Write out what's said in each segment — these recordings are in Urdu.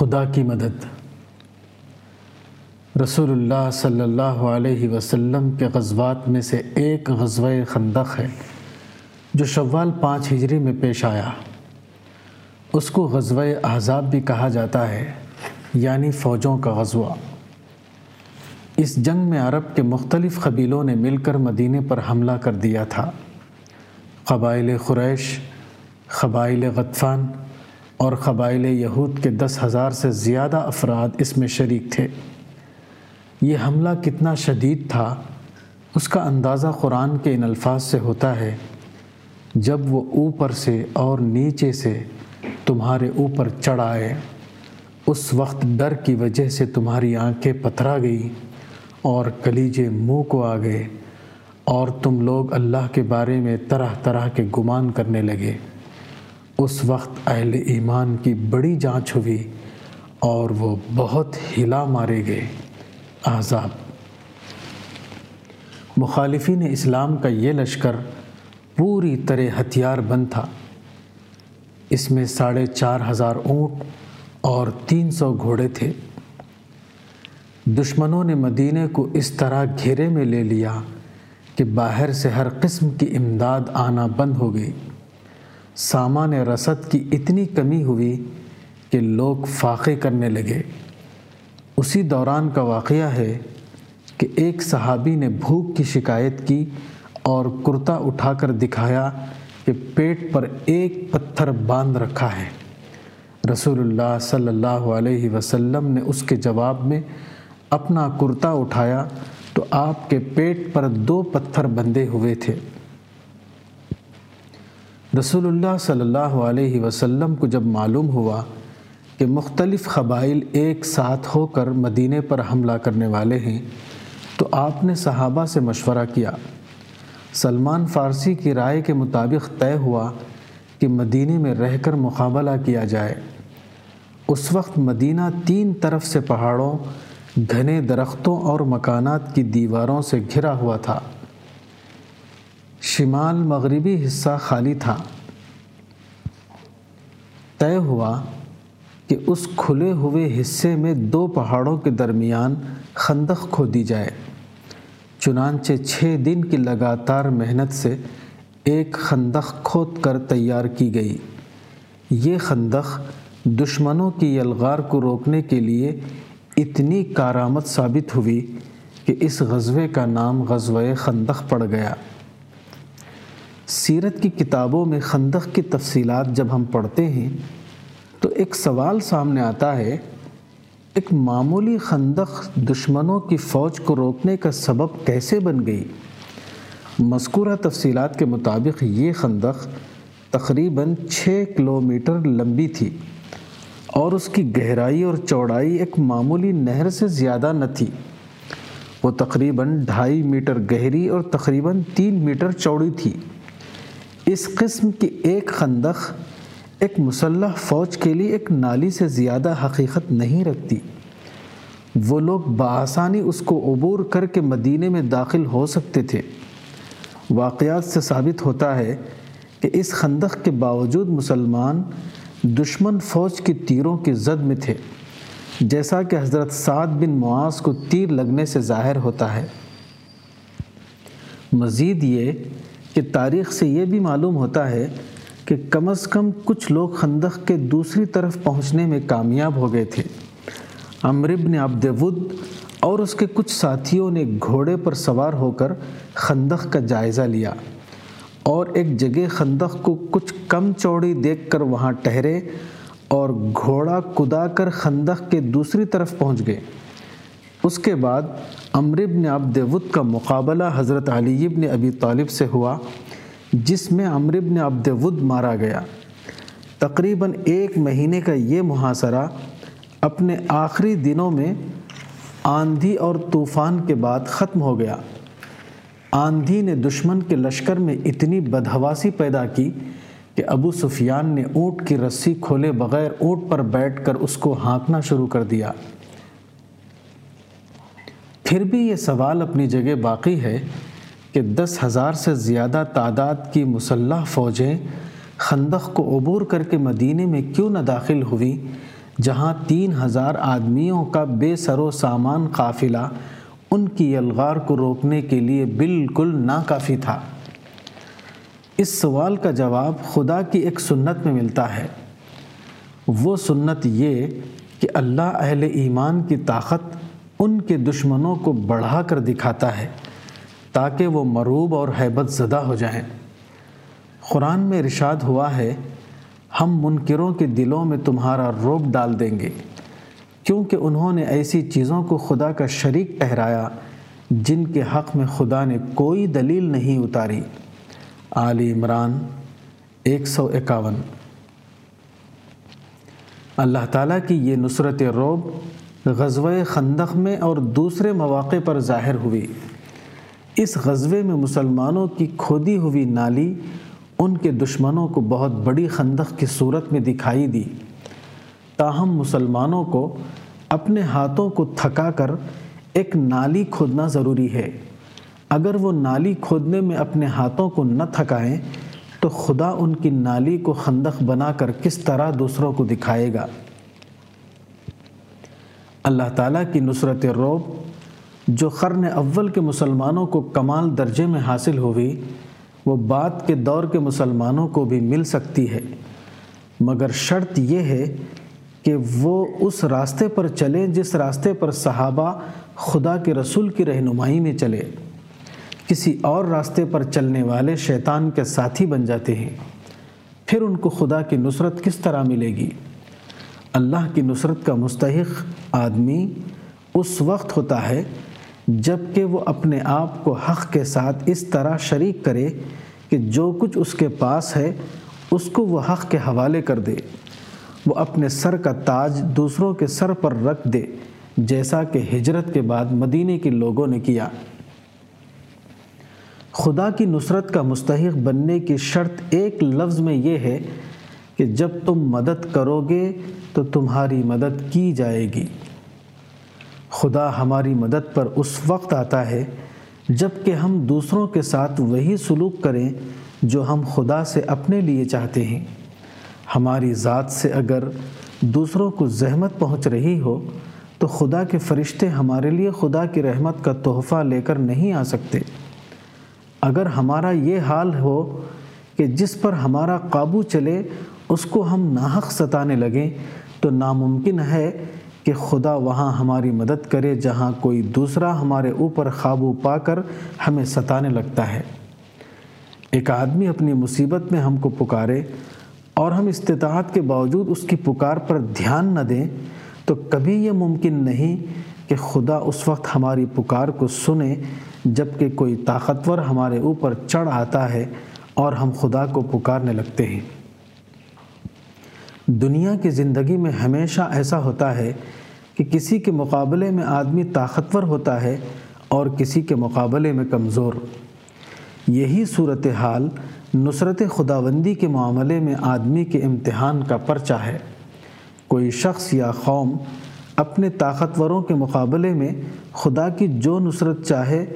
خدا کی مدد۔ رسول اللہ صلی اللہ علیہ وسلم کے غزوات میں سے ایک غزوہ خندق ہے، جو شوال پانچ ہجری میں پیش آیا۔ اس کو غزوہ احزاب بھی کہا جاتا ہے یعنی فوجوں کا غزوہ۔ اس جنگ میں عرب کے مختلف قبیلوں نے مل کر مدینے پر حملہ کر دیا تھا۔ قبائل قریش، قبائل غطفان اور قبائل یہود کے دس ہزار سے زیادہ افراد اس میں شریک تھے۔ یہ حملہ کتنا شدید تھا، اس کا اندازہ قرآن کے ان الفاظ سے ہوتا ہے، جب وہ اوپر سے اور نیچے سے تمہارے اوپر چڑھ آئے، اس وقت ڈر کی وجہ سے تمہاری آنکھیں پتھرا گئی اور کلیجے منہ کو آ گئے اور تم لوگ اللہ کے بارے میں طرح طرح کے گمان کرنے لگے۔ اس وقت اہل ایمان کی بڑی جانچ ہوئی اور وہ بہت ہلا مارے گئے۔ احزاب مخالفین اسلام کا یہ لشکر پوری طرح ہتھیار بند تھا۔ اس میں ساڑھے چار ہزار اونٹ اور تین سو گھوڑے تھے۔ دشمنوں نے مدینے کو اس طرح گھیرے میں لے لیا کہ باہر سے ہر قسم کی امداد آنا بند ہو گئی۔ سامان رسد کی اتنی کمی ہوئی کہ لوگ فاقے کرنے لگے۔ اسی دوران کا واقعہ ہے کہ ایک صحابی نے بھوک کی شکایت کی اور کرتا اٹھا کر دکھایا کہ پیٹ پر ایک پتھر باندھ رکھا ہے۔ رسول اللہ صلی اللہ علیہ وسلم نے اس کے جواب میں اپنا کرتا اٹھایا تو آپ کے پیٹ پر دو پتھر بندھے ہوئے تھے۔ رسول اللہ صلی اللہ علیہ وسلم کو جب معلوم ہوا کہ مختلف قبائل ایک ساتھ ہو کر مدینے پر حملہ کرنے والے ہیں، تو آپ نے صحابہ سے مشورہ کیا۔ سلمان فارسی کی رائے کے مطابق طے ہوا کہ مدینے میں رہ کر مقابلہ کیا جائے۔ اس وقت مدینہ تین طرف سے پہاڑوں، گھنے درختوں اور مکانات کی دیواروں سے گھرا ہوا تھا۔ شمال مغربی حصہ خالی تھا۔ طے ہوا کہ اس کھلے ہوئے حصے میں دو پہاڑوں کے درمیان خندق کھودی جائے۔ چنانچہ چھ دن کی لگاتار محنت سے ایک خندق کھود کر تیار کی گئی۔ یہ خندق دشمنوں کی یلغار کو روکنے کے لیے اتنی کارآمد ثابت ہوئی کہ اس غزوے کا نام غزوہ خندق پڑ گیا۔ سیرت کی کتابوں میں خندق کی تفصیلات جب ہم پڑھتے ہیں، تو ایک سوال سامنے آتا ہے، ایک معمولی خندق دشمنوں کی فوج کو روکنے کا سبب کیسے بن گئی؟ مذکورہ تفصیلات کے مطابق یہ خندق تقریباً چھ کلومیٹر لمبی تھی اور اس کی گہرائی اور چوڑائی ایک معمولی نہر سے زیادہ نہ تھی۔ وہ تقریباً ڈھائی میٹر گہری اور تقریباً تین میٹر چوڑی تھی۔ اس قسم کی ایک خندق، ایک مسلح فوج کے لیے ایک نالی سے زیادہ حقیقت نہیں رکھتی۔ وہ لوگ بآسانی اس کو عبور کر کے مدینے میں داخل ہو سکتے تھے۔ واقعات سے ثابت ہوتا ہے کہ اس خندق کے باوجود مسلمان دشمن فوج کی تیروں کی زد میں تھے، جیسا کہ حضرت سعد بن معاذ کو تیر لگنے سے ظاہر ہوتا ہے۔ مزید یہ کہ تاریخ سے یہ بھی معلوم ہوتا ہے کہ کم از کم کچھ لوگ خندق کے دوسری طرف پہنچنے میں کامیاب ہو گئے تھے۔ ابن عبد ود اور اس کے کچھ ساتھیوں نے گھوڑے پر سوار ہو کر خندق کا جائزہ لیا اور ایک جگہ خندق کو کچھ کم چوڑی دیکھ کر وہاں ٹھہرے اور گھوڑا کدا کر خندق کے دوسری طرف پہنچ گئے۔ اس کے بعد عمر بن عبد ود کا مقابلہ حضرت علی بن ابی طالب سے ہوا، جس میں عمر بن عبد ود مارا گیا۔ تقریباً ایک مہینے کا یہ محاصرہ اپنے آخری دنوں میں آندھی اور طوفان کے بعد ختم ہو گیا۔ آندھی نے دشمن کے لشکر میں اتنی بدہواسی پیدا کی کہ ابو سفیان نے اونٹ کی رسی کھولے بغیر اونٹ پر بیٹھ کر اس کو ہانکنا شروع کر دیا۔ پھر بھی یہ سوال اپنی جگہ باقی ہے کہ دس ہزار سے زیادہ تعداد کی مسلح فوجیں خندق کو عبور کر کے مدینے میں کیوں نہ داخل ہوئی جہاں تین ہزار آدمیوں کا بے سر و سامان قافلہ ان کی یلغار کو روکنے کے لیے بالکل ناکافی تھا۔ اس سوال کا جواب خدا کی ایک سنت میں ملتا ہے۔ وہ سنت یہ کہ اللہ اہل ایمان کی طاقت ان کے دشمنوں کو بڑھا کر دکھاتا ہے تاکہ وہ مروب اور حیبت زدہ ہو جائیں۔ قرآن میں ارشاد ہوا ہے، ہم منکروں کے دلوں میں تمہارا روب ڈال دیں گے، کیونکہ انہوں نے ایسی چیزوں کو خدا کا شریک ٹھہرایا جن کے حق میں خدا نے کوئی دلیل نہیں اتاری۔ علی عمران ایک سو اکاون۔ اللہ تعالیٰ کی یہ نصرت روب غزوہ خندق میں اور دوسرے مواقع پر ظاہر ہوئی۔ اس غزوے میں مسلمانوں کی کھودی ہوئی نالی ان کے دشمنوں کو بہت بڑی خندق کی صورت میں دکھائی دی۔ تاہم مسلمانوں کو اپنے ہاتھوں کو تھکا کر ایک نالی کھودنا ضروری ہے۔ اگر وہ نالی کھودنے میں اپنے ہاتھوں کو نہ تھکائیں، تو خدا ان کی نالی کو خندق بنا کر کس طرح دوسروں کو دکھائے گا۔ اللہ تعالیٰ کی نصرت روب جو قرن اول کے مسلمانوں کو کمال درجے میں حاصل ہوئی، وہ بعد کے دور کے مسلمانوں کو بھی مل سکتی ہے۔ مگر شرط یہ ہے کہ وہ اس راستے پر چلیں جس راستے پر صحابہ خدا کے رسول کی رہنمائی میں چلے۔ کسی اور راستے پر چلنے والے شیطان کے ساتھی بن جاتے ہیں۔ پھر ان کو خدا کی نصرت کس طرح ملے گی؟ اللہ کی نصرت کا مستحق آدمی اس وقت ہوتا ہے جبکہ وہ اپنے آپ کو حق کے ساتھ اس طرح شریک کرے کہ جو کچھ اس کے پاس ہے، اس کو وہ حق کے حوالے کر دے۔ وہ اپنے سر کا تاج دوسروں کے سر پر رکھ دے، جیسا کہ ہجرت کے بعد مدینے کے لوگوں نے کیا۔ خدا کی نصرت کا مستحق بننے کی شرط ایک لفظ میں یہ ہے کہ جب تم مدد کرو گے تو تمہاری مدد کی جائے گی۔ خدا ہماری مدد پر اس وقت آتا ہے جبکہ ہم دوسروں کے ساتھ وہی سلوک کریں جو ہم خدا سے اپنے لیے چاہتے ہیں۔ ہماری ذات سے اگر دوسروں کو زحمت پہنچ رہی ہو تو خدا کے فرشتے ہمارے لیے خدا کی رحمت کا تحفہ لے کر نہیں آ سکتے۔ اگر ہمارا یہ حال ہو کہ جس پر ہمارا قابو چلے اس کو ہم ناحق ستانے لگیں تو ناممکن ہے کہ خدا وہاں ہماری مدد کرے جہاں کوئی دوسرا ہمارے اوپر قابو پا کر ہمیں ستانے لگتا ہے۔ ایک آدمی اپنی مصیبت میں ہم کو پکارے اور ہم استطاعت کے باوجود اس کی پکار پر دھیان نہ دیں تو کبھی یہ ممکن نہیں کہ خدا اس وقت ہماری پکار کو سنے جبکہ کوئی طاقتور ہمارے اوپر چڑھ آتا ہے اور ہم خدا کو پکارنے لگتے ہیں۔ دنیا کی زندگی میں ہمیشہ ایسا ہوتا ہے کہ کسی کے مقابلے میں آدمی طاقتور ہوتا ہے اور کسی کے مقابلے میں کمزور۔ یہی صورتحال نصرت خداوندی کے معاملے میں آدمی کے امتحان کا پرچہ ہے۔ کوئی شخص یا قوم اپنے طاقتوروں کے مقابلے میں خدا کی جو نصرت چاہے،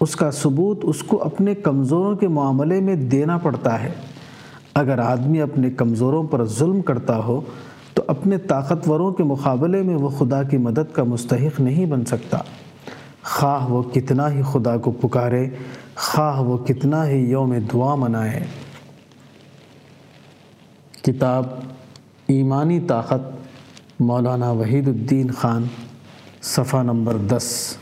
اس کا ثبوت اس کو اپنے کمزوروں کے معاملے میں دینا پڑتا ہے۔ اگر آدمی اپنے کمزوروں پر ظلم کرتا ہو، تو اپنے طاقتوروں کے مقابلے میں وہ خدا کی مدد کا مستحق نہیں بن سکتا۔ خواہ وہ کتنا ہی خدا کو پکارے، خواہ وہ کتنا ہی یوم دعا منائے۔ کتاب ایمانی طاقت، مولانا وحید الدین خان، صفحہ نمبر دس۔